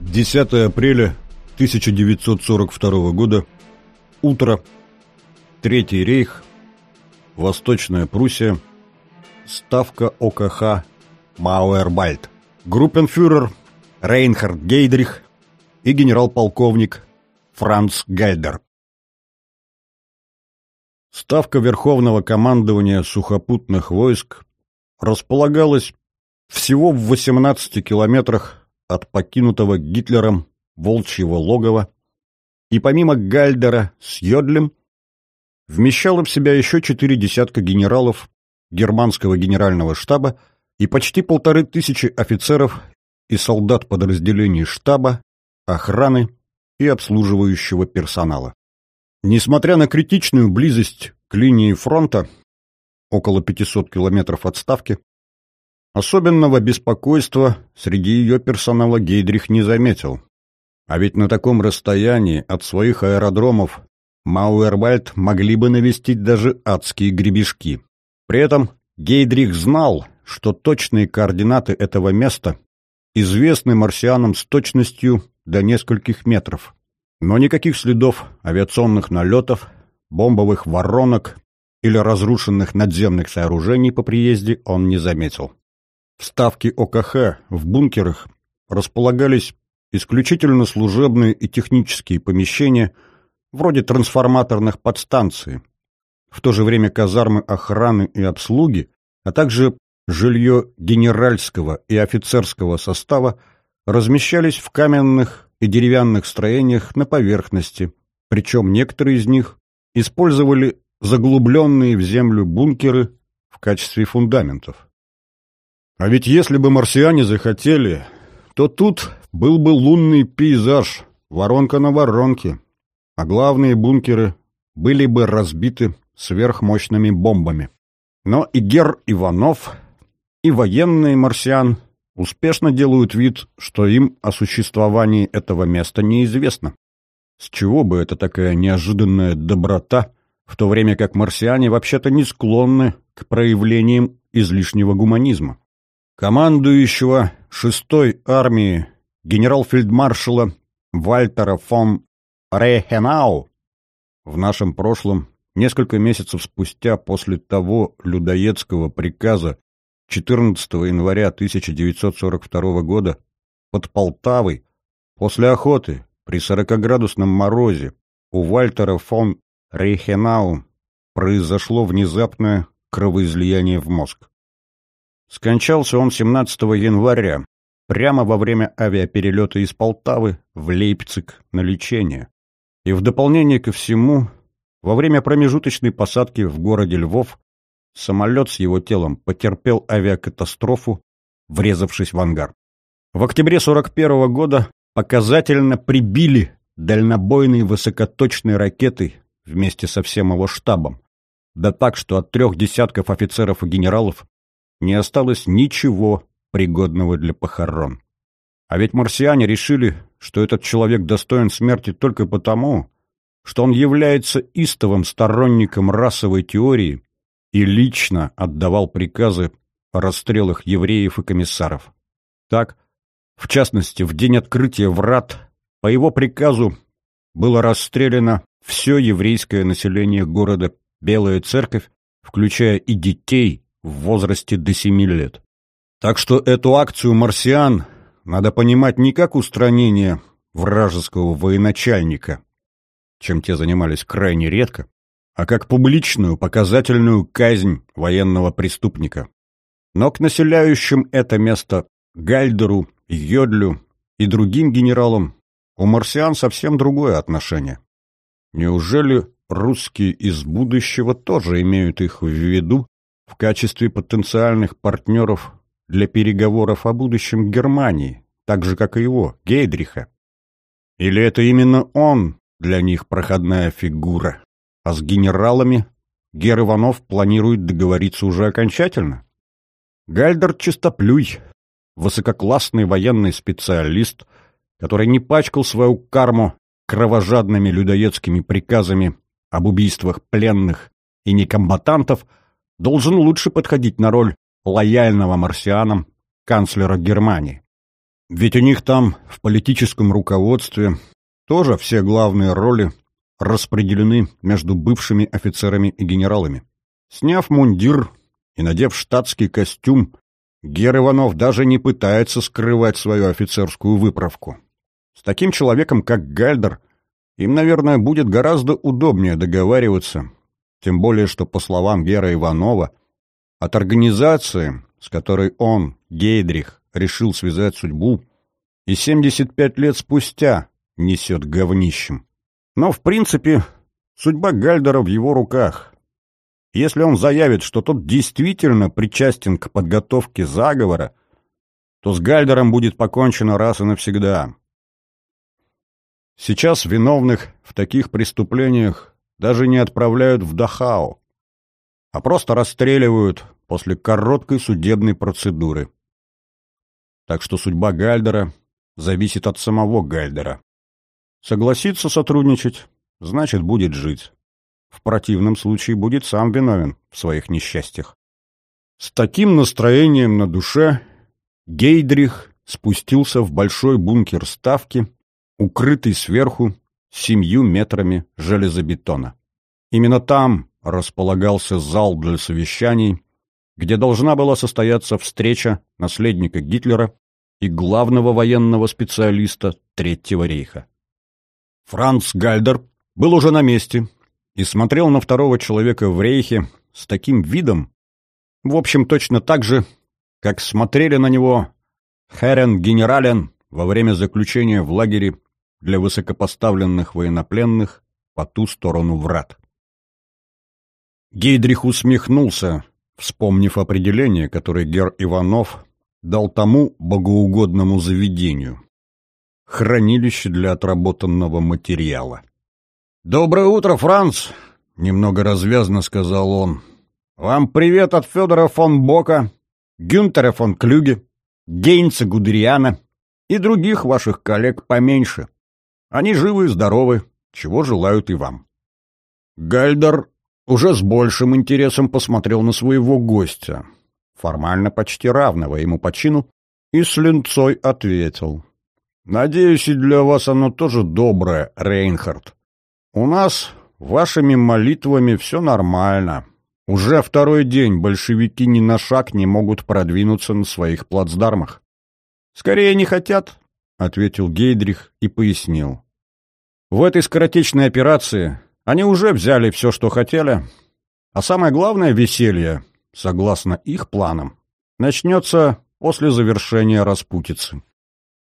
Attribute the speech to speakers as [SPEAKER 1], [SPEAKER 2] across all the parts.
[SPEAKER 1] 10 апреля 1942 года. Утро. Третий рейх. Восточная Пруссия. Ставка ОКХ Мауэрбальд. Группенфюрер Рейнхард Гейдрих и генерал-полковник Франц Гальдер. Ставка Верховного командования сухопутных войск располагалась всего в 18 километрах от покинутого Гитлером волчьего логова и помимо Гальдера с Йодлем вмещала в себя еще четыре десятка генералов германского генерального штаба и почти полторы тысячи офицеров и солдат подразделений штаба, охраны и обслуживающего персонала. Несмотря на критичную близость к линии фронта, около 500 километров от Ставки, особенного беспокойства среди ее персонала Гейдрих не заметил. А ведь на таком расстоянии от своих аэродромов Мауэрвальд могли бы навестить даже адские гребешки. При этом Гейдрих знал, что точные координаты этого места известны марсианам с точностью до нескольких метров. Но никаких следов авиационных налетов, бомбовых воронок или разрушенных надземных сооружений по приезде он не заметил. Вставки ОКХ в бункерах располагались исключительно служебные и технические помещения, вроде трансформаторных подстанций, в то же время казармы охраны и обслуги, а также жилье генеральского и офицерского состава размещались в каменных и деревянных строениях на поверхности, причем некоторые из них использовали заглубленные в землю бункеры в качестве фундаментов. А ведь если бы марсиане захотели, то тут был бы лунный пейзаж, воронка на воронке, а главные бункеры были бы разбиты сверхмощными бомбами. Но и Гер Иванов, и военные марсиан успешно делают вид, что им о существовании этого места неизвестно. С чего бы это такая неожиданная доброта, в то время как марсиане вообще-то не склонны к проявлениям излишнего гуманизма? Командующего шестой армии генерал-фельдмаршала Вальтера фон Рейхенау в нашем прошлом, несколько месяцев спустя после того людоедского приказа 14 января 1942 года под Полтавой, после охоты при 40-градусном морозе у Вальтера фон Рейхенау произошло внезапное кровоизлияние в мозг. Скончался он 17 января, прямо во время авиаперелета из Полтавы в Лейпциг на лечение. И в дополнение ко всему, во время промежуточной посадки в городе Львов самолет с его телом потерпел авиакатастрофу, врезавшись в ангар. В октябре 41 года показательно прибили дальнобойные высокоточные ракеты вместе со всем его штабом. Да так, что от трех десятков офицеров и генералов не осталось ничего пригодного для похорон. А ведь марсиане решили, что этот человек достоин смерти только потому, что он является истовым сторонником расовой теории и лично отдавал приказы о расстрелах евреев и комиссаров. Так, в частности, в день открытия врат по его приказу было расстреляно все еврейское население города Белая Церковь, включая и детей, в возрасте до семи лет. Так что эту акцию «Марсиан» надо понимать не как устранение вражеского военачальника, чем те занимались крайне редко, а как публичную показательную казнь военного преступника. Но к населяющим это место Гальдеру, Йодлю и другим генералам у марсиан совсем другое отношение. Неужели русские из будущего тоже имеют их в виду в качестве потенциальных партнеров для переговоров о будущем Германии, так же, как и его, Гейдриха. Или это именно он для них проходная фигура, а с генералами Гер Иванов планирует договориться уже окончательно? Гальдер чистоплюй, высококлассный военный специалист, который не пачкал свою карму кровожадными людоедскими приказами об убийствах пленных и некомбатантов – должен лучше подходить на роль лояльного марсианам канцлера Германии. Ведь у них там в политическом руководстве тоже все главные роли распределены между бывшими офицерами и генералами. Сняв мундир и надев штатский костюм, Гер Иванов даже не пытается скрывать свою офицерскую выправку. С таким человеком, как Гальдер, им, наверное, будет гораздо удобнее договариваться, тем более, что, по словам Гера Иванова, от организации, с которой он, Гейдрих, решил связать судьбу, и 75 лет спустя несет говнищем. Но, в принципе, судьба Гальдера в его руках. Если он заявит, что тот действительно причастен к подготовке заговора, то с Гальдером будет покончено раз и навсегда. Сейчас виновных в таких преступлениях даже не отправляют в Дахау, а просто расстреливают после короткой судебной процедуры. Так что судьба Гальдера зависит от самого Гальдера. Согласится сотрудничать, значит, будет жить. В противном случае будет сам виновен в своих несчастьях. С таким настроением на душе Гейдрих спустился в большой бункер Ставки, укрытый сверху семью метрами железобетона. Именно там располагался зал для совещаний, где должна была состояться встреча наследника Гитлера и главного военного специалиста Третьего рейха. Франц Гальдер был уже на месте и смотрел на второго человека в рейхе с таким видом, в общем, точно так же, как смотрели на него Херен Генерален во время заключения в лагере для высокопоставленных военнопленных по ту сторону врат. Гейдрих усмехнулся, вспомнив определение, которое Гер Иванов дал тому богоугодному заведению хранилище для отработанного материала. «Доброе утро, Франц!» — немного развязно сказал он. «Вам привет от Федора фон Бока, Гюнтера фон Клюге, Гейнца Гудериана и других ваших коллег поменьше. Они живы и здоровы, чего желают и вам». Гальдер уже с большим интересом посмотрел на своего гостя, формально почти равного ему по чину, и с линцой ответил. Надеюсь, и для вас оно тоже доброе, Рейнхард. У нас вашими молитвами все нормально. Уже второй день большевики ни на шаг не могут продвинуться на своих плацдармах. Скорее не хотят, — ответил Гейдрих и пояснил. В этой скоротечной операции они уже взяли все, что хотели, а самое главное веселье, согласно их планам, начнется после завершения распутицы.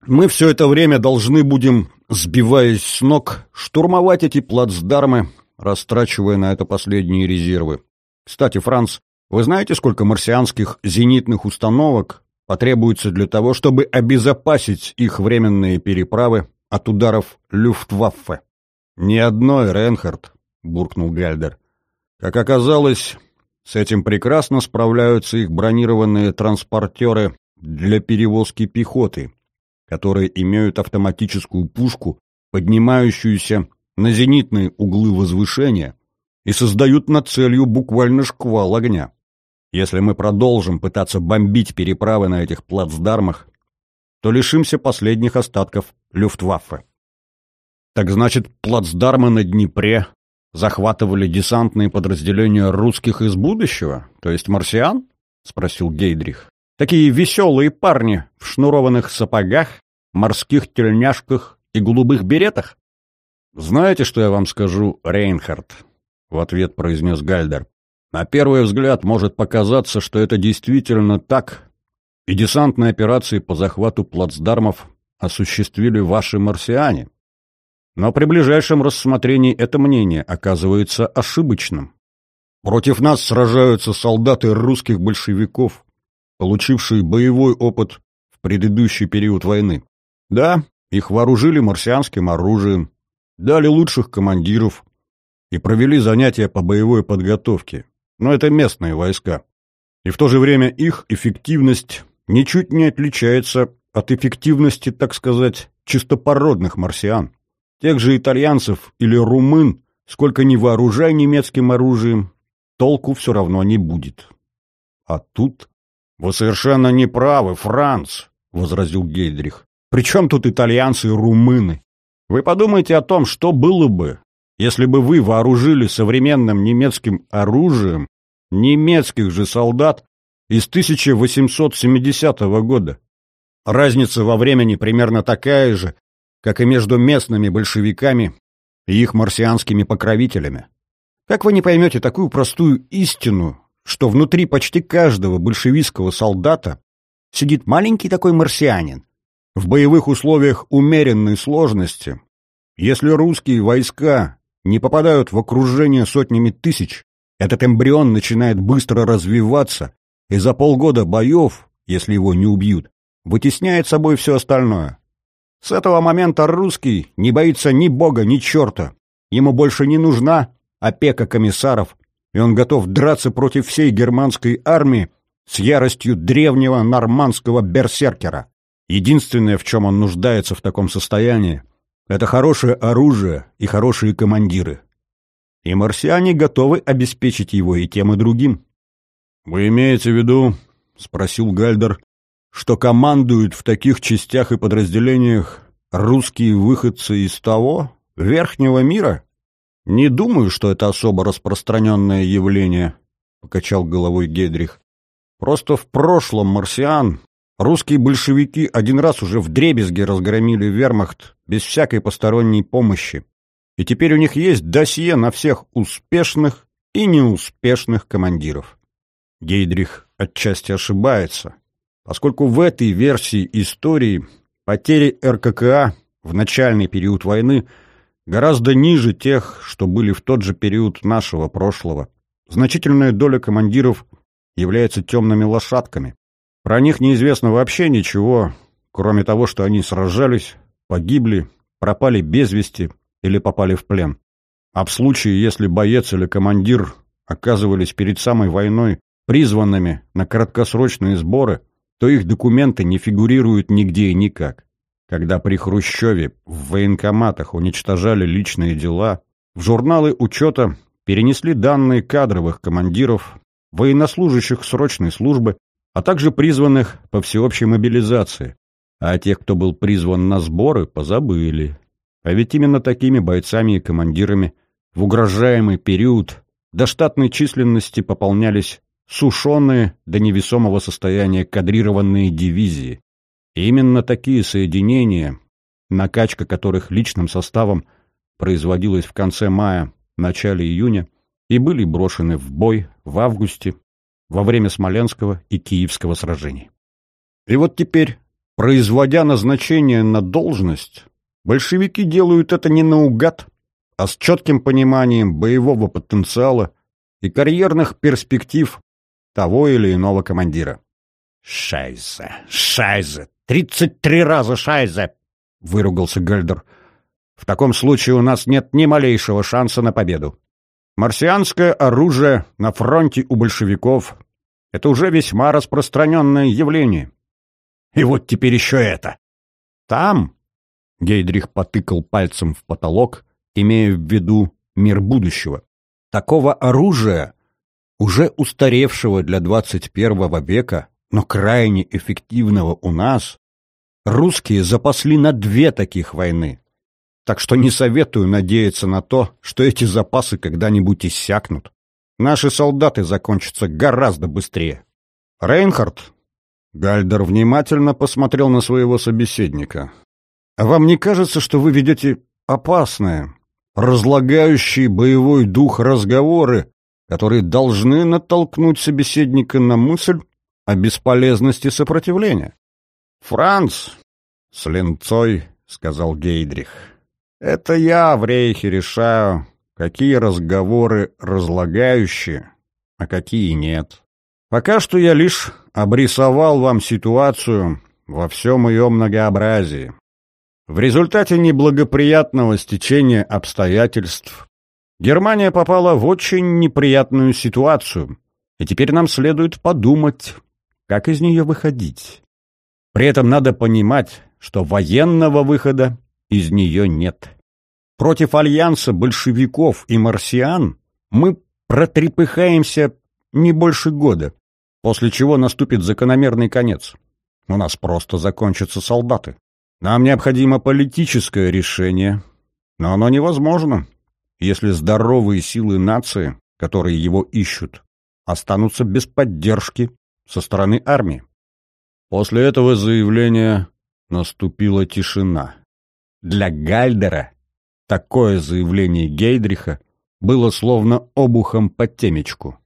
[SPEAKER 1] Мы все это время должны будем, сбиваясь с ног, штурмовать эти плацдармы, растрачивая на это последние резервы. Кстати, Франц, вы знаете, сколько марсианских зенитных установок потребуется для того, чтобы обезопасить их временные переправы от ударов Люфтваффе? «Ни одной, Ренхард», — буркнул Гальдер. «Как оказалось, с этим прекрасно справляются их бронированные транспортеры для перевозки пехоты, которые имеют автоматическую пушку, поднимающуюся на зенитные углы возвышения и создают над целью буквально шквал огня. Если мы продолжим пытаться бомбить переправы на этих плацдармах, то лишимся последних остатков Люфтваффе. Так значит, плацдармы на Днепре захватывали десантные подразделения русских из будущего, то есть марсиан? — спросил Гейдрих. Такие веселые парни в шнурованных сапогах, морских тельняшках и голубых беретах? «Знаете, что я вам скажу, Рейнхард?» — в ответ произнес Гальдер. «На первый взгляд может показаться, что это действительно так, и десантные операции по захвату плацдармов осуществили ваши марсиане. Но при ближайшем рассмотрении это мнение оказывается ошибочным. Против нас сражаются солдаты русских большевиков, получившие боевой опыт в предыдущий период войны. Да, их вооружили марсианским оружием, дали лучших командиров и провели занятия по боевой подготовке. Но это местные войска. И в то же время их эффективность ничуть не отличается от эффективности, так сказать, чистопородных марсиан. Тех же итальянцев или румын, сколько ни вооружай немецким оружием, толку все равно не будет. А тут... — Вы совершенно не правы, Франц, — возразил Гейдрих. Причем тут итальянцы и румыны? Вы подумайте о том, что было бы, если бы вы вооружили современным немецким оружием немецких же солдат из 1870 года. Разница во времени примерно такая же, как и между местными большевиками и их марсианскими покровителями. Как вы не поймете такую простую истину, что внутри почти каждого большевистского солдата сидит маленький такой марсианин, в боевых условиях умеренной сложности, если русские войска не попадают в окружение сотнями тысяч, этот эмбрион начинает быстро развиваться, и за полгода боев, если его не убьют, вытесняет собой все остальное. С этого момента русский не боится ни бога, ни черта. Ему больше не нужна опека комиссаров, и он готов драться против всей германской армии с яростью древнего нормандского берсеркера. Единственное, в чем он нуждается в таком состоянии, это хорошее оружие и хорошие командиры. И марсиане готовы обеспечить его и тем, и другим. «Вы имеете в виду, — спросил Гальдер, что командуют в таких частях и подразделениях русские выходцы из того, верхнего мира? Не думаю, что это особо распространенное явление, — покачал головой Гедрих. Просто в прошлом марсиан русские большевики один раз уже вдребезги разгромили вермахт без всякой посторонней помощи. И теперь у них есть досье на всех успешных и неуспешных командиров. Гейдрих отчасти ошибается поскольку в этой версии истории потери РККА в начальный период войны гораздо ниже тех, что были в тот же период нашего прошлого. Значительная доля командиров является темными лошадками. Про них неизвестно вообще ничего, кроме того, что они сражались, погибли, пропали без вести или попали в плен. А в случае, если боец или командир оказывались перед самой войной призванными на краткосрочные сборы – то их документы не фигурируют нигде и никак. Когда при Хрущеве в военкоматах уничтожали личные дела, в журналы учета перенесли данные кадровых командиров, военнослужащих срочной службы, а также призванных по всеобщей мобилизации. А тех, кто был призван на сборы, позабыли. А ведь именно такими бойцами и командирами в угрожаемый период до штатной численности пополнялись сушеные до невесомого состояния кадрированные дивизии. И именно такие соединения, накачка которых личным составом производилась в конце мая, начале июня, и были брошены в бой в августе во время Смоленского и Киевского сражений. И вот теперь, производя назначение на должность, большевики делают это не наугад, а с четким пониманием боевого потенциала и карьерных перспектив того или иного командира. «Шайзе! Шайзе! Тридцать три раза шайзе!» — выругался Гальдер. «В таком случае у нас нет ни малейшего шанса на победу. Марсианское оружие на фронте у большевиков — это уже весьма распространенное явление. И вот теперь еще это. Там...» — Гейдрих потыкал пальцем в потолок, имея в виду мир будущего. «Такого оружия уже устаревшего для 21 века, но крайне эффективного у нас, русские запасли на две таких войны. Так что не советую надеяться на то, что эти запасы когда-нибудь иссякнут. Наши солдаты закончатся гораздо быстрее. Рейнхард, Гальдер внимательно посмотрел на своего собеседника. А вам не кажется, что вы ведете опасные, разлагающие боевой дух разговоры которые должны натолкнуть собеседника на мысль о бесполезности сопротивления. «Франц!» — с ленцой сказал Гейдрих. «Это я в рейхе решаю, какие разговоры разлагающие, а какие нет. Пока что я лишь обрисовал вам ситуацию во всем ее многообразии. В результате неблагоприятного стечения обстоятельств Германия попала в очень неприятную ситуацию, и теперь нам следует подумать, как из нее выходить. При этом надо понимать, что военного выхода из нее нет. Против альянса большевиков и марсиан мы протрепыхаемся не больше года, после чего наступит закономерный конец. У нас просто закончатся солдаты. Нам необходимо политическое решение, но оно невозможно, если здоровые силы нации, которые его ищут, останутся без поддержки со стороны армии. После этого заявления наступила тишина. Для Гальдера такое заявление Гейдриха было словно обухом по темечку.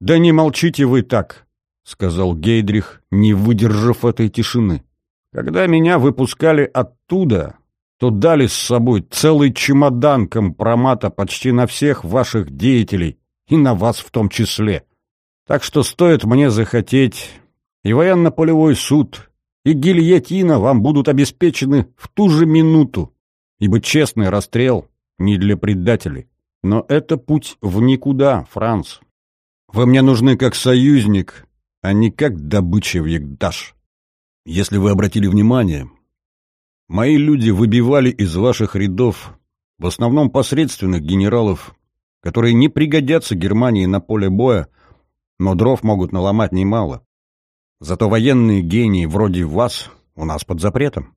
[SPEAKER 1] «Да не молчите вы так», — сказал Гейдрих, не выдержав этой тишины. «Когда меня выпускали оттуда, то дали с собой целый чемодан компромата почти на всех ваших деятелей, и на вас в том числе. Так что стоит мне захотеть, и военно-полевой суд, и гильотина вам будут обеспечены в ту же минуту, ибо честный расстрел не для предателей. Но это путь в никуда, Франц. Вы мне нужны как союзник, а не как добыча в Ягдаш. Если вы обратили внимание, мои люди выбивали из ваших рядов в основном посредственных генералов, которые не пригодятся Германии на поле боя, но дров могут наломать немало. Зато военные гении вроде вас у нас под запретом.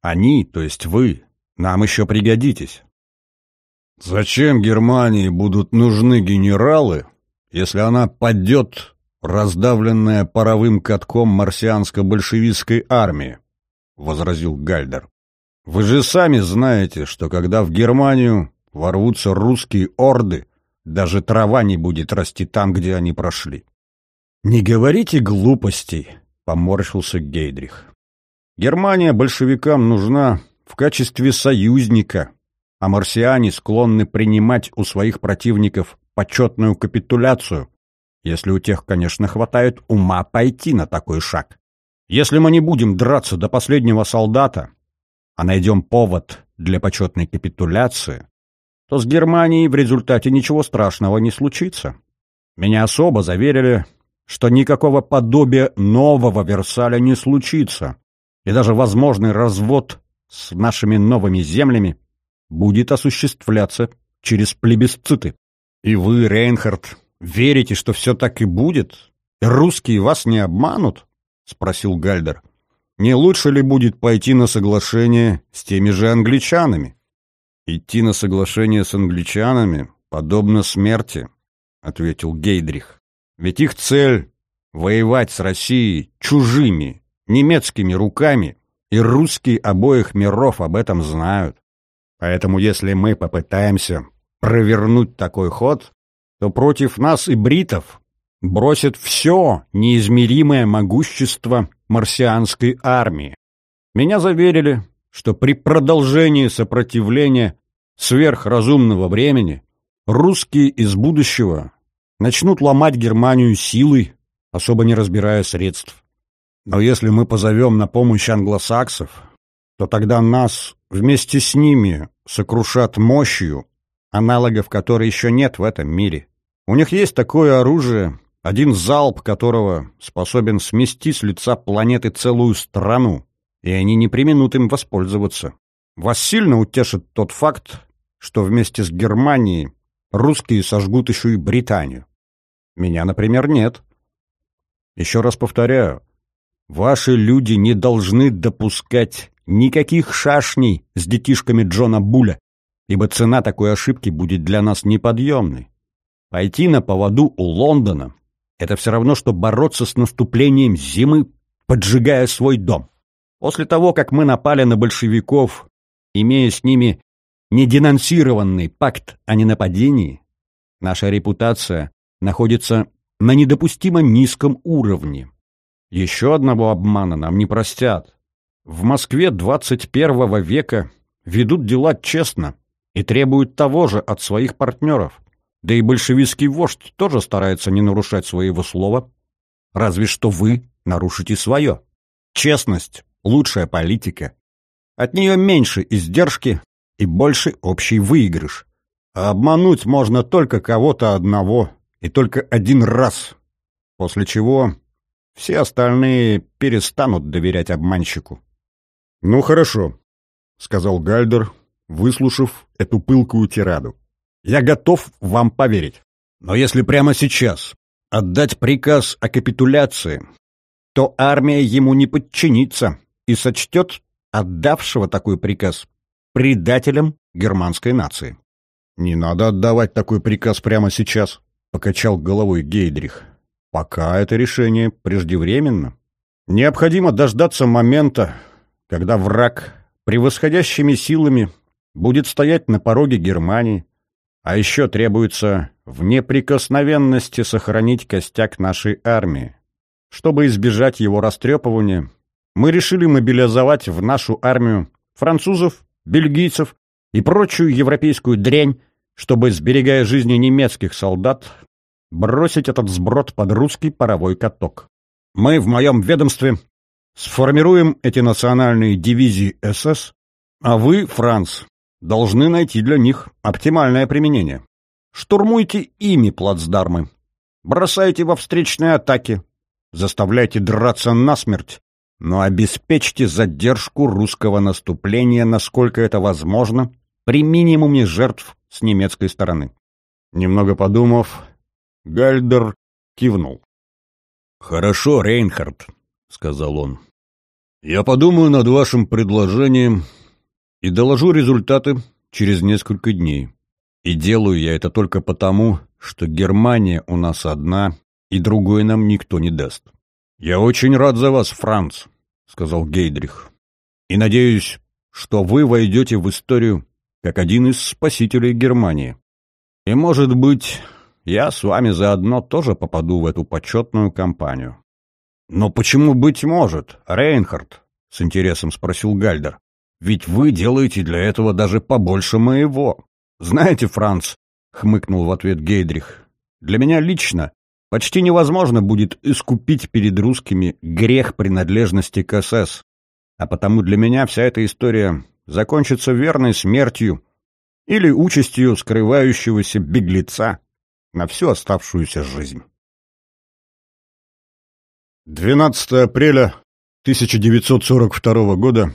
[SPEAKER 1] Они, то есть вы, нам еще пригодитесь. Зачем Германии будут нужны генералы, если она падет, раздавленная паровым катком марсианско-большевистской армии? — возразил Гальдер. «Вы же сами знаете, что когда в Германию ворвутся русские орды, даже трава не будет расти там, где они прошли. «Не говорите глупостей», — поморщился Гейдрих. «Германия большевикам нужна в качестве союзника, а марсиане склонны принимать у своих противников почетную капитуляцию, если у тех, конечно, хватает ума пойти на такой шаг. Если мы не будем драться до последнего солдата, а найдем повод для почетной капитуляции, то с Германией в результате ничего страшного не случится. Меня особо заверили, что никакого подобия нового Версаля не случится, и даже возможный развод с нашими новыми землями будет осуществляться через плебисциты. И вы, Рейнхард, верите, что все так и будет? И русские вас не обманут? — спросил Гальдер. Не лучше ли будет пойти на соглашение с теми же англичанами? «Идти на соглашение с англичанами подобно смерти», — ответил Гейдрих. «Ведь их цель — воевать с Россией чужими, немецкими руками, и русские обоих миров об этом знают. Поэтому если мы попытаемся провернуть такой ход, то против нас и бритов бросят все неизмеримое могущество марсианской армии. Меня заверили, что при продолжении сопротивления сверхразумного времени русские из будущего начнут ломать Германию силой, особо не разбирая средств. Но если мы позовем на помощь англосаксов, то тогда нас вместе с ними сокрушат мощью, аналогов которой еще нет в этом мире. У них есть такое оружие, один залп которого способен смести с лица планеты целую страну и они не применут им воспользоваться. Вас сильно утешит тот факт, что вместе с Германией русские сожгут еще и Британию. Меня, например, нет. Еще раз повторяю, ваши люди не должны допускать никаких шашней с детишками Джона Буля, ибо цена такой ошибки будет для нас неподъемной. Пойти на поводу у Лондона — это все равно, что бороться с наступлением зимы, поджигая свой дом. После того, как мы напали на большевиков, имея с ними неденонсированный пакт о ненападении, наша репутация находится на недопустимо низком уровне. Еще одного обмана нам не простят. В Москве 21 века ведут дела честно и требуют того же от своих партнеров. Да и большевистский вождь тоже старается не нарушать своего слова. Разве что вы нарушите свое. Честность лучшая политика. От нее меньше издержки и больше общий выигрыш. А обмануть можно только кого-то одного и только один раз, после чего все остальные перестанут доверять обманщику. «Ну хорошо», — сказал Гальдер, выслушав эту пылкую тираду. «Я готов вам поверить. Но если прямо сейчас отдать приказ о капитуляции, то армия ему не подчинится, и сочтет отдавшего такой приказ предателем германской нации. «Не надо отдавать такой приказ прямо сейчас», — покачал головой Гейдрих. «Пока это решение преждевременно. Необходимо дождаться момента, когда враг превосходящими силами будет стоять на пороге Германии, а еще требуется в неприкосновенности сохранить костяк нашей армии. Чтобы избежать его растрепывания, мы решили мобилизовать в нашу армию французов, бельгийцев и прочую европейскую дрянь, чтобы, сберегая жизни немецких солдат, бросить этот сброд под русский паровой каток. Мы в моем ведомстве сформируем эти национальные дивизии СС, а вы, Франц, должны найти для них оптимальное применение. Штурмуйте ими плацдармы, бросайте во встречные атаки, заставляйте драться насмерть, но обеспечьте задержку русского наступления, насколько это возможно, при минимуме жертв с немецкой стороны. Немного подумав, Гальдер кивнул. «Хорошо, Рейнхард», — сказал он. «Я подумаю над вашим предложением и доложу результаты через несколько дней. И делаю я это только потому, что Германия у нас одна, и другой нам никто не даст. «Я очень рад за вас, Франц», — сказал Гейдрих. «И надеюсь, что вы войдете в историю как один из спасителей Германии. И, может быть, я с вами заодно тоже попаду в эту почетную кампанию». «Но почему быть может, Рейнхард?» — с интересом спросил Гальдер. «Ведь вы делаете для этого даже побольше моего». «Знаете, Франц», — хмыкнул в ответ Гейдрих, — «для меня лично Почти невозможно будет искупить перед русскими грех принадлежности к СС, а потому для меня вся эта история закончится верной смертью или участью скрывающегося беглеца на всю оставшуюся жизнь. 12 апреля 1942 года.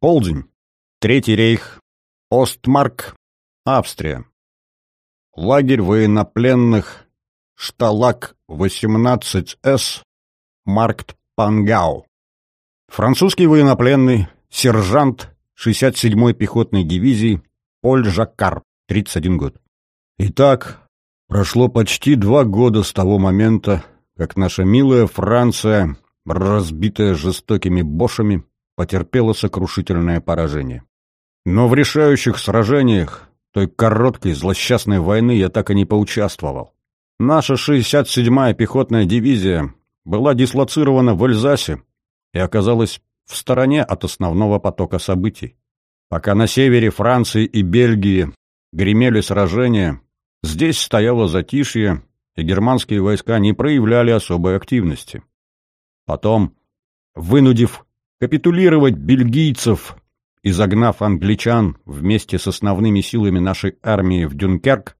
[SPEAKER 1] Полдень. Третий рейх. Остмарк. Австрия. Лагерь военнопленных Шталак 18С, Маркт Пангау. Французский военнопленный, сержант 67-й пехотной дивизии Поль Жаккар, 31 год. Итак, прошло почти два года с того момента, как наша милая Франция, разбитая жестокими бошами, потерпела сокрушительное поражение. Но в решающих сражениях той короткой злосчастной войны я так и не поучаствовал. Наша 67-я пехотная дивизия была дислоцирована в Эльзасе и оказалась в стороне от основного потока событий. Пока на севере Франции и Бельгии гремели сражения, здесь стояло затишье, и германские войска не проявляли особой активности. Потом, вынудив капитулировать бельгийцев и загнав англичан вместе с основными силами нашей армии в Дюнкерк,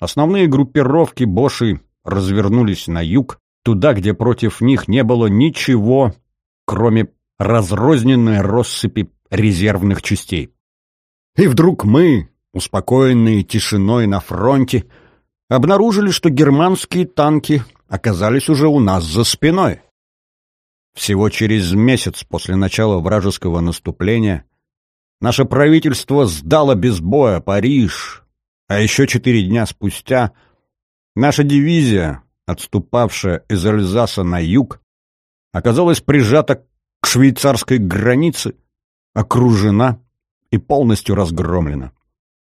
[SPEAKER 1] Основные группировки Боши развернулись на юг, туда, где против них не было ничего, кроме разрозненной россыпи резервных частей. И вдруг мы, успокоенные тишиной на фронте, обнаружили, что германские танки оказались уже у нас за спиной. Всего через месяц после начала вражеского наступления наше правительство сдало без боя Париж, а еще четыре дня спустя наша дивизия, отступавшая из Эльзаса на юг, оказалась прижата к швейцарской границе, окружена и полностью разгромлена.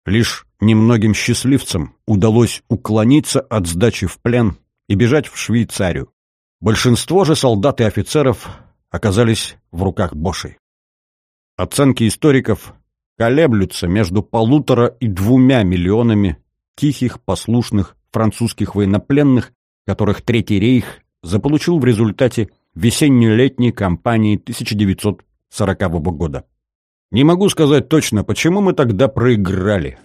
[SPEAKER 1] Лишь немногим счастливцам удалось уклониться от сдачи в плен и бежать в Швейцарию. Большинство же солдат и офицеров оказались в руках Бошей. Оценки историков колеблются между полутора и двумя миллионами тихих, послушных французских военнопленных, которых Третий рейх заполучил в результате весенне-летней кампании 1940 года. Не могу сказать точно, почему мы тогда проиграли.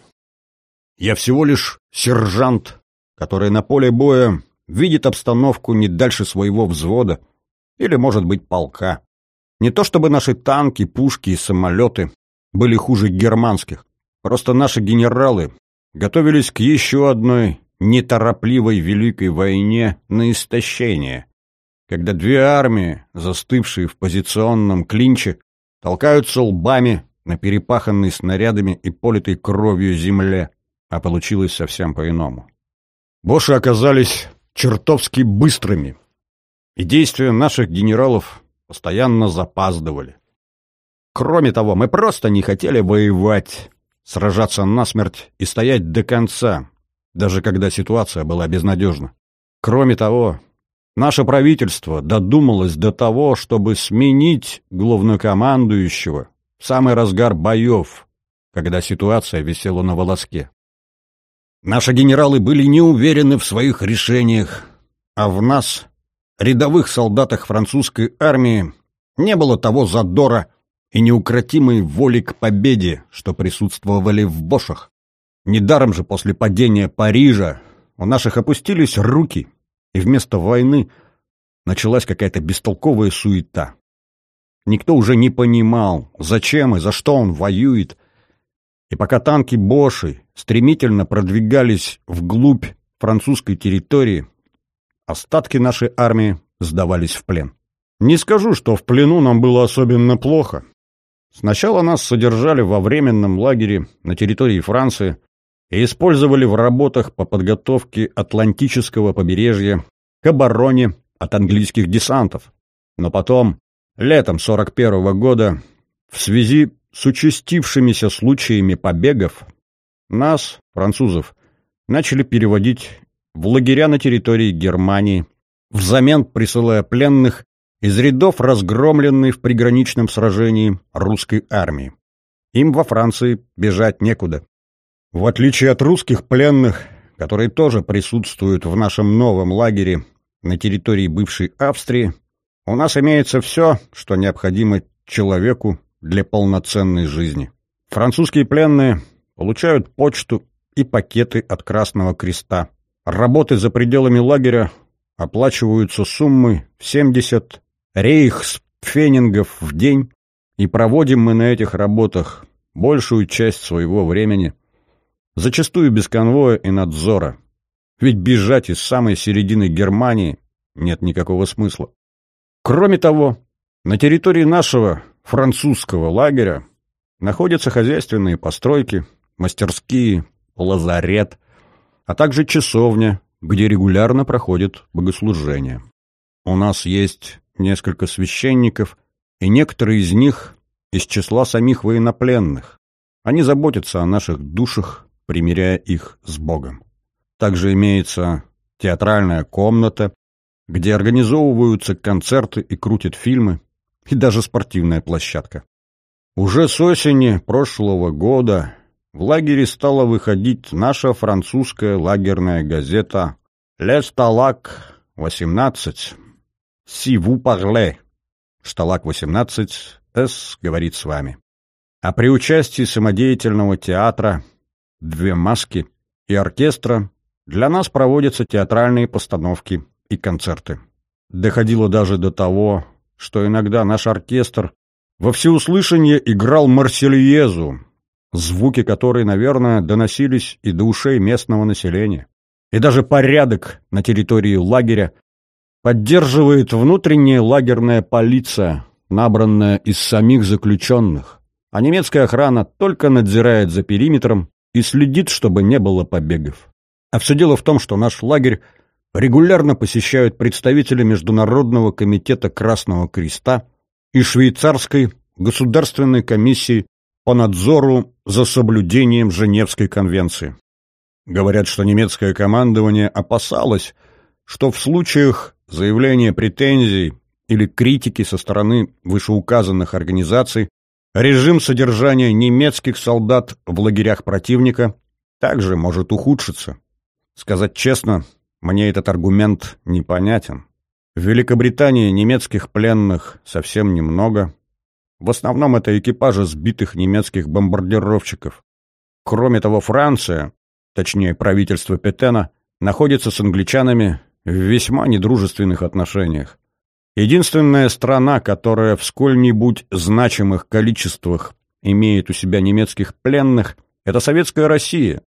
[SPEAKER 1] Я всего лишь сержант, который на поле боя видит обстановку не дальше своего взвода или, может быть, полка. Не то чтобы наши танки, пушки и самолеты были хуже германских. Просто наши генералы готовились к еще одной неторопливой великой войне на истощение, когда две армии, застывшие в позиционном клинче, толкаются лбами на перепаханной снарядами и политой кровью земле, а получилось совсем по-иному. Боши оказались чертовски быстрыми, и действия наших генералов постоянно запаздывали. Кроме того, мы просто не хотели воевать, сражаться насмерть и стоять до конца, даже когда ситуация была безнадежна. Кроме того, наше правительство додумалось до того, чтобы сменить главнокомандующего в самый разгар боев, когда ситуация висела на волоске. Наши генералы были не уверены в своих решениях, а в нас, рядовых солдатах французской армии, не было того задора и неукротимой воли к победе, что присутствовали в Бошах. Недаром же после падения Парижа у наших опустились руки, и вместо войны началась какая-то бестолковая суета. Никто уже не понимал, зачем и за что он воюет, и пока танки Боши стремительно продвигались вглубь французской территории, остатки нашей армии сдавались в плен. Не скажу, что в плену нам было особенно плохо. Сначала нас содержали во временном лагере на территории Франции и использовали в работах по подготовке Атлантического побережья к обороне от английских десантов. Но потом, летом 41 -го года, в связи с участившимися случаями побегов, нас, французов, начали переводить в лагеря на территории Германии, взамен присылая пленных из рядов разгромленной в приграничном сражении русской армии. Им во Франции бежать некуда. В отличие от русских пленных, которые тоже присутствуют в нашем новом лагере на территории бывшей Австрии, у нас имеется все, что необходимо человеку для полноценной жизни. Французские пленные получают почту и пакеты от Красного Креста. Работы за пределами лагеря оплачиваются суммы в 70 рейхсфенингов в день, и проводим мы на этих работах большую часть своего времени, зачастую без конвоя и надзора. Ведь бежать из самой середины Германии нет никакого смысла. Кроме того, на территории нашего французского лагеря находятся хозяйственные постройки, мастерские, лазарет, а также часовня, где регулярно проходят богослужения. У нас есть несколько священников, и некоторые из них из числа самих военнопленных. Они заботятся о наших душах, примиряя их с Богом. Также имеется театральная комната, где организовываются концерты и крутят фильмы, и даже спортивная площадка. Уже с осени прошлого года в лагере стала выходить наша французская лагерная газета «Лесталак 18», «Si vous parlez», «Шталак 18», «С» говорит с вами. А при участии самодеятельного театра «Две маски» и оркестра для нас проводятся театральные постановки и концерты. Доходило даже до того, что иногда наш оркестр во всеуслышание играл «Марсельезу», звуки которой, наверное, доносились и до ушей местного населения. И даже порядок на территории лагеря поддерживает внутренняя лагерная полиция, набранная из самих заключенных, а немецкая охрана только надзирает за периметром и следит, чтобы не было побегов. А все дело в том, что наш лагерь регулярно посещают представители Международного комитета Красного Креста и швейцарской государственной комиссии по надзору за соблюдением Женевской конвенции. Говорят, что немецкое командование опасалось, что в случаях заявления претензий или критики со стороны вышеуказанных организаций режим содержания немецких солдат в лагерях противника также может ухудшиться. Сказать честно, мне этот аргумент непонятен. В Великобритании немецких пленных совсем немного. В основном это экипажи сбитых немецких бомбардировщиков. Кроме того, Франция, точнее правительство Петена, находится с англичанами в весьма недружественных отношениях. Единственная страна, которая в сколь-нибудь значимых количествах имеет у себя немецких пленных, это Советская Россия.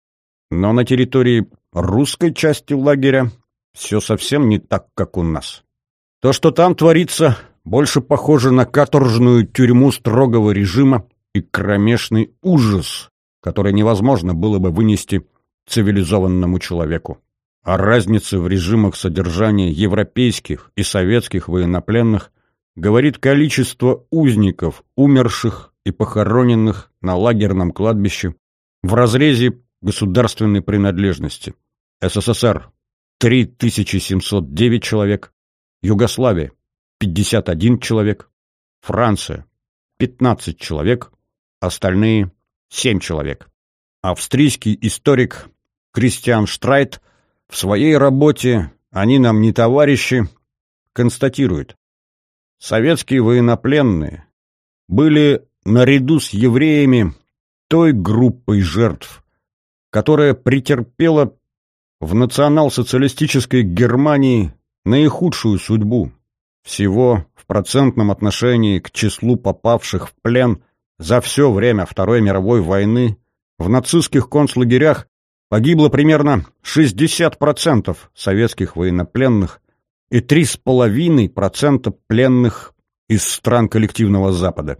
[SPEAKER 1] Но на территории русской части лагеря все совсем не так, как у нас. То, что там творится, больше похоже на каторжную тюрьму строгого режима и кромешный ужас, который невозможно было бы вынести цивилизованному человеку. О разнице в режимах содержания европейских и советских военнопленных говорит количество узников, умерших и похороненных на лагерном кладбище в разрезе государственной принадлежности. СССР 3709 человек, Югославия 51 человек, Франция 15 человек, остальные 7 человек. Австрийский историк Кристиан Штрайт в своей работе «Они нам не товарищи» констатирует, советские военнопленные были наряду с евреями той группой жертв, которая претерпела в национал-социалистической Германии наихудшую судьбу. Всего в процентном отношении к числу попавших в плен за все время Второй мировой войны в нацистских концлагерях погибло примерно 60% советских военнопленных и 3,5% пленных из стран коллективного Запада.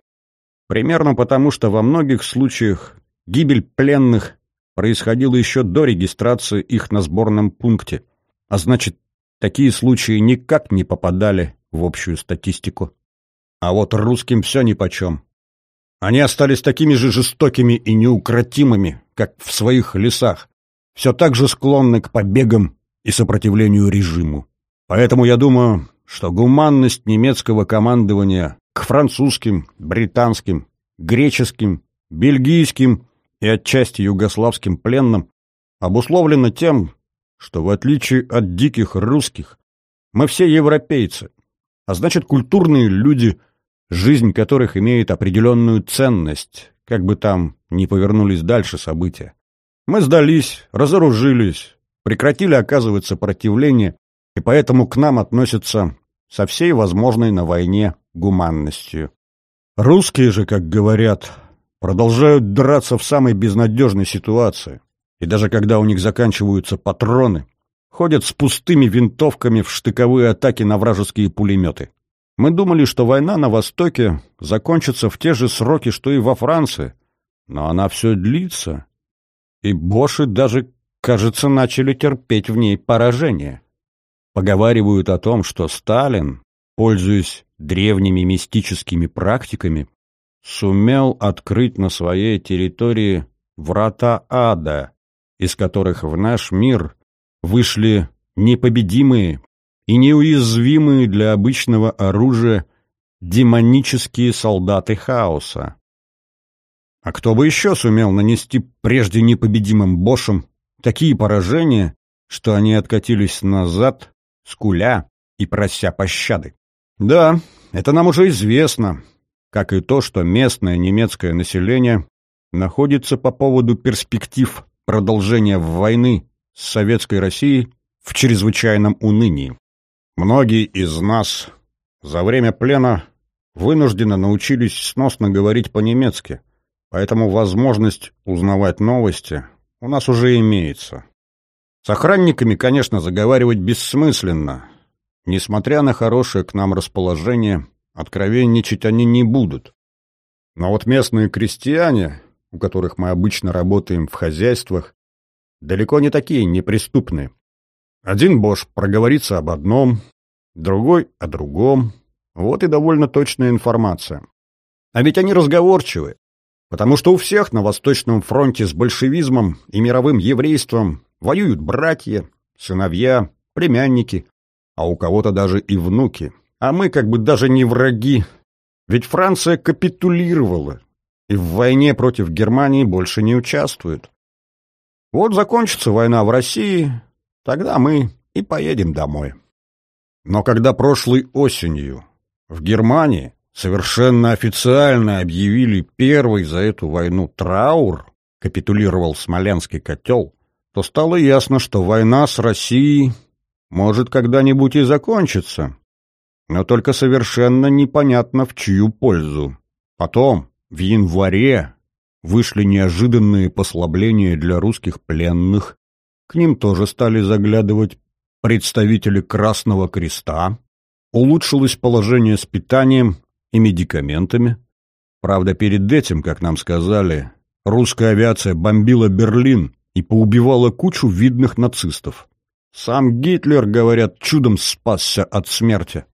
[SPEAKER 1] Примерно потому, что во многих случаях гибель пленных происходила еще до регистрации их на сборном пункте, а значит, такие случаи никак не попадали в общую статистику. А вот русским все нипочем. Они остались такими же жестокими и неукротимыми, как в своих лесах, все так же склонны к побегам и сопротивлению режиму. Поэтому я думаю, что гуманность немецкого командования к французским, британским, греческим, бельгийским и отчасти югославским пленным обусловлена тем, что в отличие от диких русских, мы все европейцы, а значит культурные люди, жизнь которых имеет определенную ценность, как бы там ни повернулись дальше события. Мы сдались, разоружились, прекратили оказывать сопротивление, и поэтому к нам относятся со всей возможной на войне гуманностью. Русские же, как говорят, продолжают драться в самой безнадежной ситуации. И даже когда у них заканчиваются патроны, ходят с пустыми винтовками в штыковые атаки на вражеские пулеметы. Мы думали, что война на Востоке закончится в те же сроки, что и во Франции, но она все длится, и Боши даже, кажется, начали терпеть в ней поражение. Поговаривают о том, что Сталин, пользуясь древними мистическими практиками, сумел открыть на своей территории врата ада, из которых в наш мир вышли непобедимые и неуязвимые для обычного оружия демонические солдаты хаоса. А кто бы еще сумел нанести прежде непобедимым Бошам такие поражения, что они откатились назад, скуля и прося пощады? Да, это нам уже известно, как и то, что местное немецкое население находится по поводу перспектив продолжения войны с Советской Россией в чрезвычайном унынии. Многие из нас за время плена вынужденно научились сносно говорить по-немецки, поэтому возможность узнавать новости у нас уже имеется. С охранниками, конечно, заговаривать бессмысленно. Несмотря на хорошее к нам расположение, откровенничать они не будут. Но вот местные крестьяне, у которых мы обычно работаем в хозяйствах, далеко не такие неприступные. Один Бош проговорится об одном, другой — о другом. Вот и довольно точная информация. А ведь они разговорчивы, потому что у всех на Восточном фронте с большевизмом и мировым еврейством воюют братья, сыновья, племянники, а у кого-то даже и внуки. А мы как бы даже не враги. Ведь Франция капитулировала и в войне против Германии больше не участвует. Вот закончится война в России, тогда мы и поедем домой. Но когда прошлой осенью в Германии совершенно официально объявили первый за эту войну траур, капитулировал Смоленский котел, то стало ясно, что война с Россией может когда-нибудь и закончиться, но только совершенно непонятно в чью пользу. Потом, в январе, вышли неожиданные послабления для русских пленных, к ним тоже стали заглядывать представители Красного Креста, улучшилось положение с питанием и медикаментами. Правда, перед этим, как нам сказали, русская авиация бомбила Берлин и поубивала кучу видных нацистов. Сам Гитлер, говорят, чудом спасся от смерти.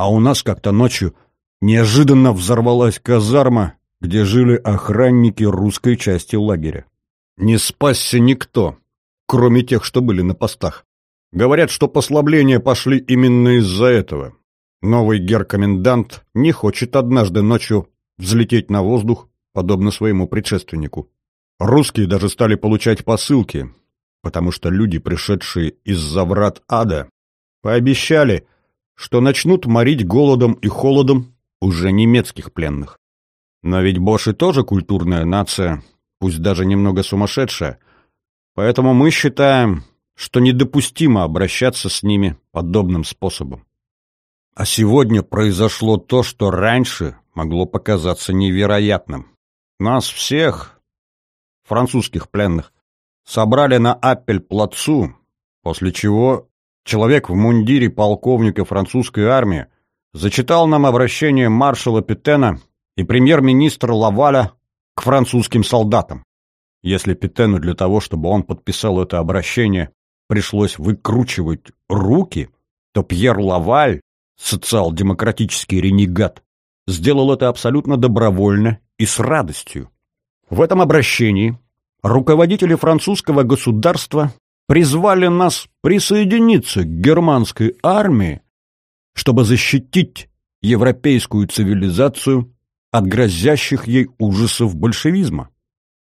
[SPEAKER 1] А у нас как-то ночью неожиданно взорвалась казарма, где жили охранники русской части лагеря. Не спасся никто, кроме тех, что были на постах. Говорят, что послабления пошли именно из-за этого. Новый гер-комендант не хочет однажды ночью взлететь на воздух, подобно своему предшественнику. Русские даже стали получать посылки, потому что люди, пришедшие из-за врат ада, пообещали, что начнут морить голодом и холодом уже немецких пленных. Но ведь Боши тоже культурная нация, пусть даже немного сумасшедшая, поэтому мы считаем, что недопустимо обращаться с ними подобным способом. А сегодня произошло то, что раньше могло показаться невероятным. Нас всех, французских пленных, собрали на Аппель-плацу, после чего человек в мундире полковника французской армии зачитал нам обращение маршала Петена и премьер-министра Лаваля к французским солдатам. Если Петену для того, чтобы он подписал это обращение, пришлось выкручивать руки, то Пьер Лаваль, социал-демократический ренегат, сделал это абсолютно добровольно и с радостью. В этом обращении руководители французского государства призвали нас присоединиться к германской армии, чтобы защитить европейскую цивилизацию от грозящих ей ужасов большевизма.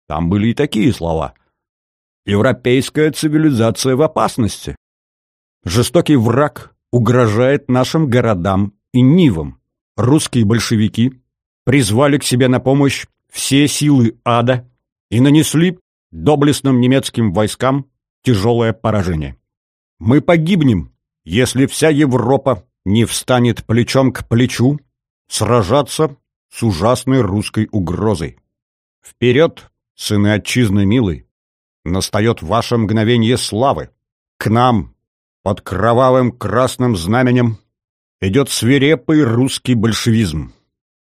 [SPEAKER 1] Там были и такие слова. Европейская цивилизация в опасности. Жестокий враг угрожает нашим городам и нивам. Русские большевики призвали к себе на помощь все силы ада и нанесли доблестным немецким войскам тяжелое поражение. Мы погибнем, если вся Европа не встанет плечом к плечу сражаться с ужасной русской угрозой. Вперед, сыны отчизны милой, настает ваше мгновенье славы. К нам, под кровавым красным знаменем, идет свирепый русский большевизм.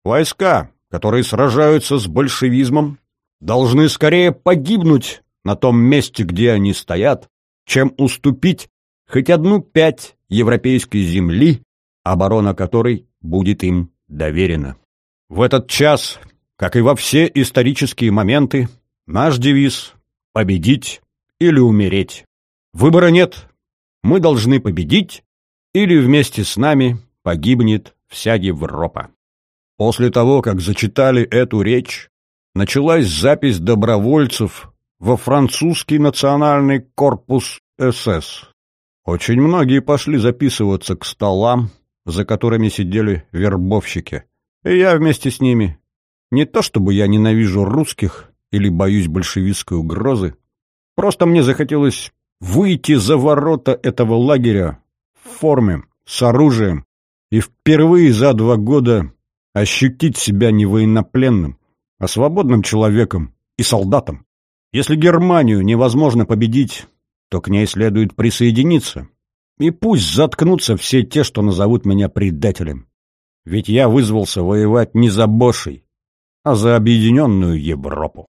[SPEAKER 1] Войска, которые сражаются с большевизмом, должны скорее погибнуть на том месте, где они стоят, чем уступить хоть одну пять европейской земли, оборона которой будет им доверена. В этот час, как и во все исторические моменты, наш девиз — победить или умереть. Выбора нет. Мы должны победить, или вместе с нами погибнет вся Европа. После того, как зачитали эту речь, началась запись добровольцев во французский национальный корпус СС. Очень многие пошли записываться к столам, за которыми сидели вербовщики. И я вместе с ними. Не то чтобы я ненавижу русских или боюсь большевистской угрозы, просто мне захотелось выйти за ворота этого лагеря в форме, с оружием, и впервые за два года ощутить себя не военнопленным, а свободным человеком и солдатом. Если Германию невозможно победить, то к ней следует присоединиться. И пусть заткнутся все те, что назовут меня предателем. Ведь я вызвался воевать не за Бошей, а за объединенную Европу.